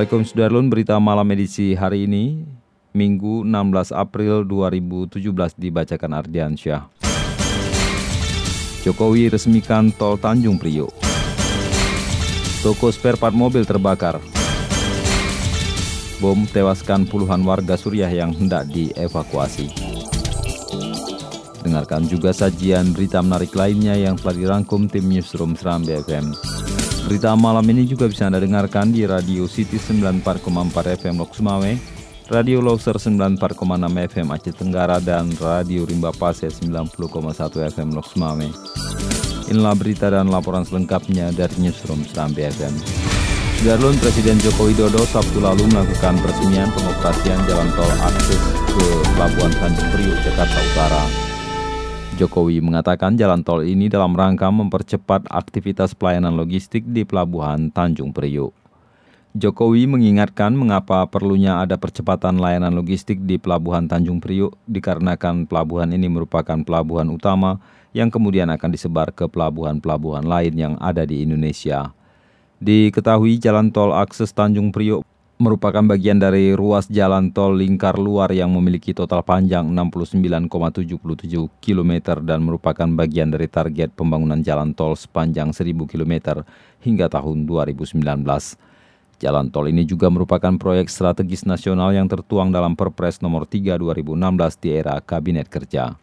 Assalamualaikum Sudarlun, berita malam edisi hari ini, Minggu 16 April 2017 dibacakan Ardian Syah. Jokowi resmikan tol Tanjung Priok. Toko spare part mobil terbakar. Bom tewaskan puluhan warga Suriah yang hendak dievakuasi. Dengarkan juga sajian berita menarik lainnya yang telah dirangkum tim Newsroom Seram BFM. Berita malam ini juga bisa Anda dengarkan di Radio City 94,4 FM Lok Sumawe, Radio Loser 94,6 FM Aceh Tenggara, dan Radio Rimba Pase 90,1 FM Lok Sumawe. Inilah berita dan laporan selengkapnya dari Newsroom Seram BFM. Darlun Presiden Joko Widodo Sabtu lalu melakukan peresmian pengoperasian jalan tol akses ke Pelabuhan Tanjung Priok, Jakarta Utara. Jokowi mengatakan jalan tol ini dalam rangka mempercepat aktivitas pelayanan logistik di Pelabuhan Tanjung Priok. Jokowi mengingatkan mengapa perlunya ada percepatan layanan logistik di Pelabuhan Tanjung Priok dikarenakan pelabuhan ini merupakan pelabuhan utama yang kemudian akan disebar ke pelabuhan-pelabuhan lain yang ada di Indonesia. Diketahui jalan tol akses Tanjung Priok merupakan bagian dari ruas jalan tol lingkar luar yang memiliki total panjang 69,77 km dan merupakan bagian dari target pembangunan jalan tol sepanjang 1000 km hingga tahun 2019. Jalan tol ini juga merupakan proyek strategis nasional yang tertuang dalam Perpres nomor 3 2016 di era Kabinet Kerja.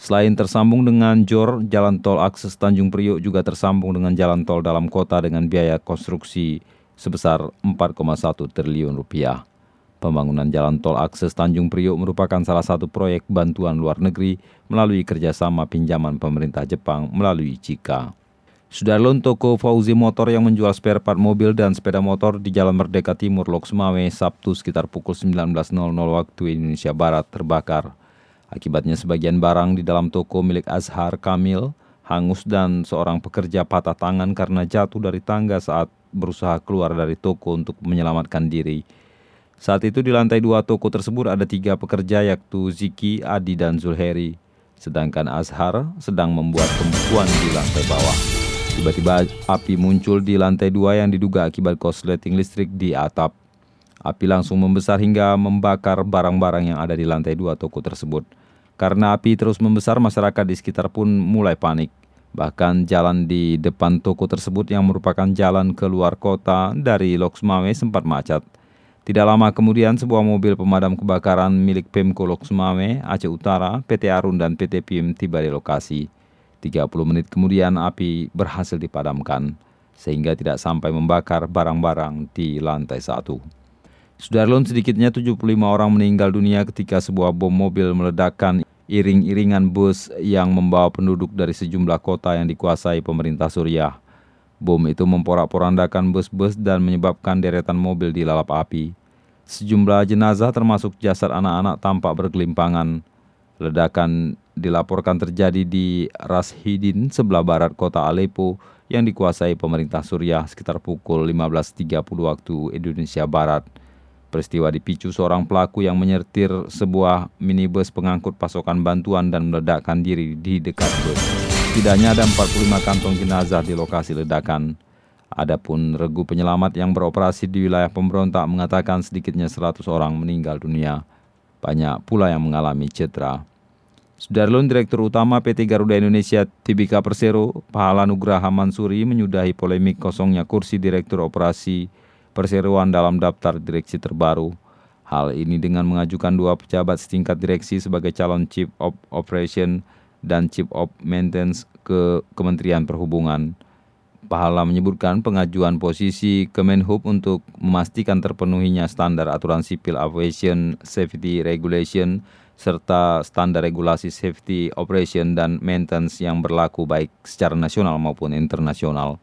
Selain tersambung dengan JOR, jalan tol akses Tanjung Priok juga tersambung dengan jalan tol dalam kota dengan biaya konstruksi sebesar 4,1 triliun rupiah. Pembangunan jalan tol akses Tanjung Priok merupakan salah satu proyek bantuan luar negeri melalui kerjasama pinjaman pemerintah Jepang melalui Cika. Sudarlun toko Fauzi Motor yang menjual spare part mobil dan sepeda motor di Jalan Merdeka Timur, Lok Sumawe, Sabtu sekitar pukul 19.00 waktu Indonesia Barat terbakar. Akibatnya sebagian barang di dalam toko milik Azhar Kamil hangus dan seorang pekerja patah tangan karena jatuh dari tangga saat berusaha keluar dari toko untuk menyelamatkan diri. Saat itu di lantai dua toko tersebut ada tiga pekerja yaktu Ziki, Adi, dan Zulheri. Sedangkan Azhar sedang membuat pembukuan di lantai bawah. Tiba-tiba api muncul di lantai dua yang diduga akibat korsleting listrik di atap. Api langsung membesar hingga membakar barang-barang yang ada di lantai dua toko tersebut. Karena api terus membesar, masyarakat di sekitar pun mulai panik. Bahkan jalan di depan toko tersebut yang merupakan jalan keluar kota dari Loksmawe sempat macet. Tidak lama kemudian sebuah mobil pemadam kebakaran milik Pemko Loksmawe, Aceh Utara, PT Arun dan PT PIM tiba di lokasi. 30 menit kemudian api berhasil dipadamkan sehingga tidak sampai membakar barang-barang di lantai satu. Sudarlun sedikitnya 75 orang meninggal dunia ketika sebuah bom mobil meledakkan iring-iringan bus yang membawa penduduk dari sejumlah kota yang dikuasai pemerintah Suriah. Bom itu memporak-porandakan bus-bus dan menyebabkan deretan mobil dilalap api. Sejumlah jenazah termasuk jasad anak-anak tampak bergelimpangan. Ledakan dilaporkan terjadi di Rashidin sebelah barat kota Aleppo yang dikuasai pemerintah Suriah sekitar pukul 15.30 waktu Indonesia Barat. Peristiwa dipicu seorang pelaku yang menyetir sebuah minibus pengangkut pasokan bantuan dan meledakkan diri di dekat bus. Tidaknya ada 45 kantong jenazah di lokasi ledakan. Adapun regu penyelamat yang beroperasi di wilayah pemberontak mengatakan sedikitnya 100 orang meninggal dunia. Banyak pula yang mengalami cedera. Sudarlun Direktur Utama PT Garuda Indonesia Tibika Persero, Pahala Nugraha Mansuri menyudahi polemik kosongnya kursi Direktur Operasi perseroan dalam daftar direksi terbaru. Hal ini dengan mengajukan dua pejabat setingkat direksi sebagai calon Chief of Operation dan Chief of Maintenance ke Kementerian Perhubungan. Pahala menyebutkan pengajuan posisi Kemenhub untuk memastikan terpenuhinya standar aturan sipil aviation safety regulation serta standar regulasi safety operation dan maintenance yang berlaku baik secara nasional maupun internasional.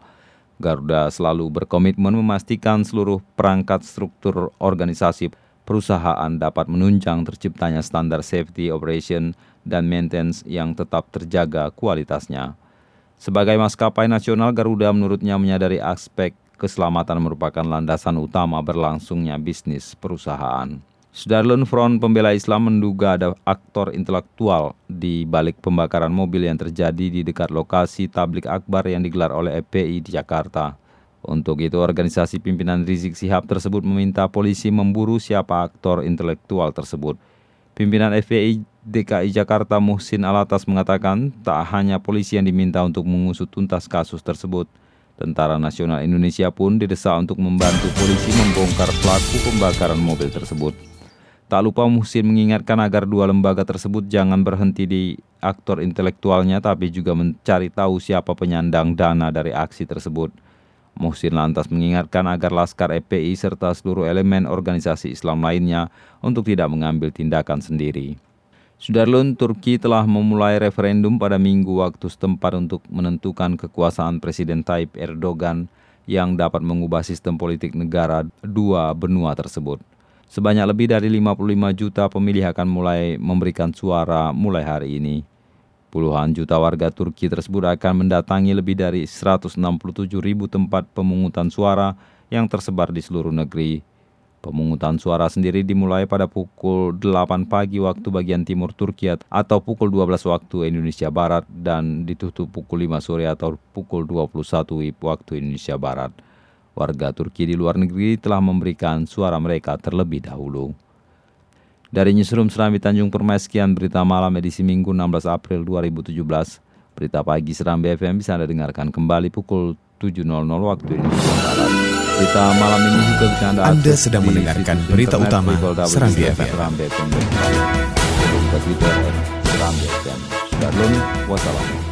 Garuda selalu berkomitmen memastikan seluruh perangkat struktur organisasi perusahaan dapat menunjang terciptanya standar safety operation dan maintenance yang tetap terjaga kualitasnya. Sebagai maskapai nasional, Garuda menurutnya menyadari aspek keselamatan merupakan landasan utama berlangsungnya bisnis perusahaan. Sudarlun Front Pembela Islam menduga ada aktor intelektual di balik pembakaran mobil yang terjadi di dekat lokasi tablik akbar yang digelar oleh FPI di Jakarta. Untuk itu, organisasi pimpinan Rizik Sihab tersebut meminta polisi memburu siapa aktor intelektual tersebut. Pimpinan FPI DKI Jakarta Muhsin Alatas mengatakan tak hanya polisi yang diminta untuk mengusut tuntas kasus tersebut, Tentara Nasional Indonesia pun didesak untuk membantu polisi membongkar pelaku pembakaran mobil tersebut. Tak lupa Muhsin mengingatkan agar dua lembaga tersebut jangan berhenti di aktor intelektualnya tapi juga mencari tahu siapa penyandang dana dari aksi tersebut. Muhsin lantas mengingatkan agar Laskar FPI serta seluruh elemen organisasi Islam lainnya untuk tidak mengambil tindakan sendiri. Sudarlun, Turki telah memulai referendum pada minggu waktu setempat untuk menentukan kekuasaan Presiden Tayyip Erdogan yang dapat mengubah sistem politik negara dua benua tersebut. Sebanyak lebih dari 55 juta pemilih akan mulai memberikan suara mulai hari ini. Puluhan juta warga Turki tersebut akan mendatangi lebih dari 167 ribu tempat pemungutan suara yang tersebar di seluruh negeri. Pemungutan suara sendiri dimulai pada pukul 8 pagi waktu bagian timur Turki atau pukul 12 waktu Indonesia Barat dan ditutup pukul 5 sore atau pukul 21 waktu Indonesia Barat warga Turki di luar negeri telah memberikan suara mereka terlebih dahulu. Dari Newsroom Serambi Tanjung Permai, sekian berita malam edisi Minggu 16 April 2017. Berita pagi Serambi FM bisa Anda dengarkan kembali pukul 7.00 waktu Indonesia Barat. Berita malam ini juga bisa Anda Anda sedang mendengarkan berita utama Serambi FM. Serambi FM. Twitter Serambi FM. Sudah wassalam.